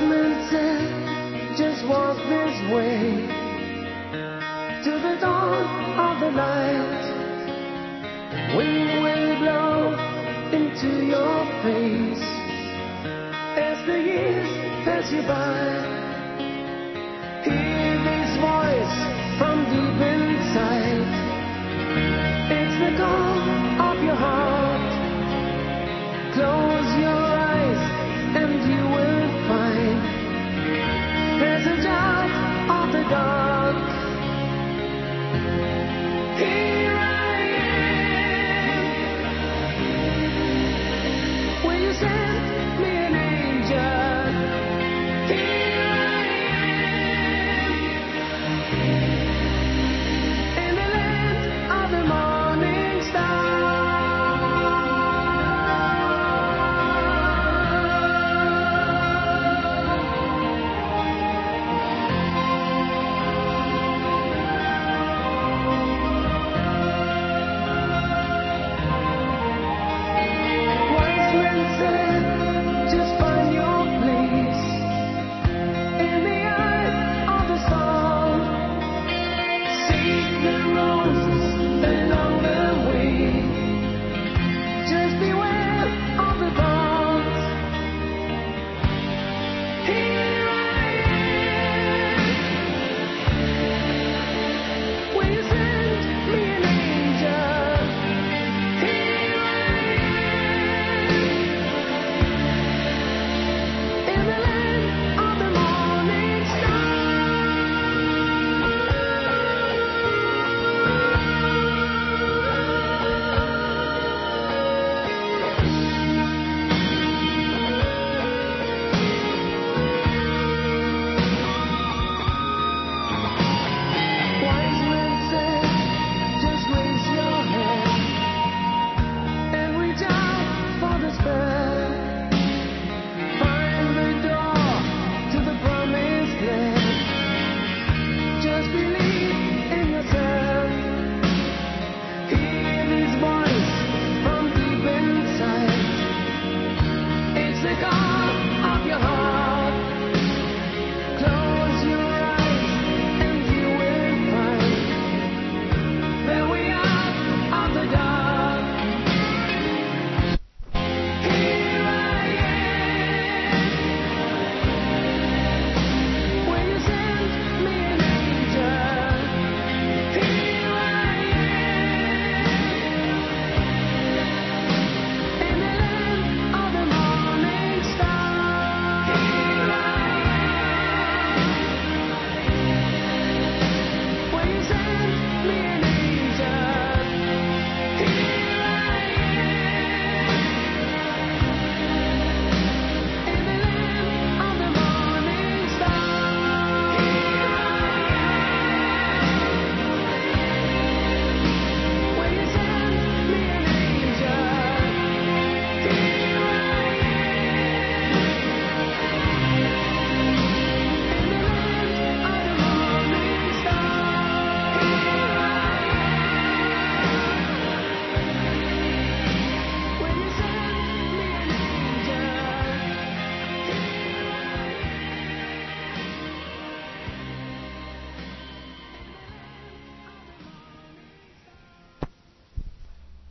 meant it just walk this way. To the dawn of the night, wind will blow into your face. As the years pass you by, hear this voice from deep in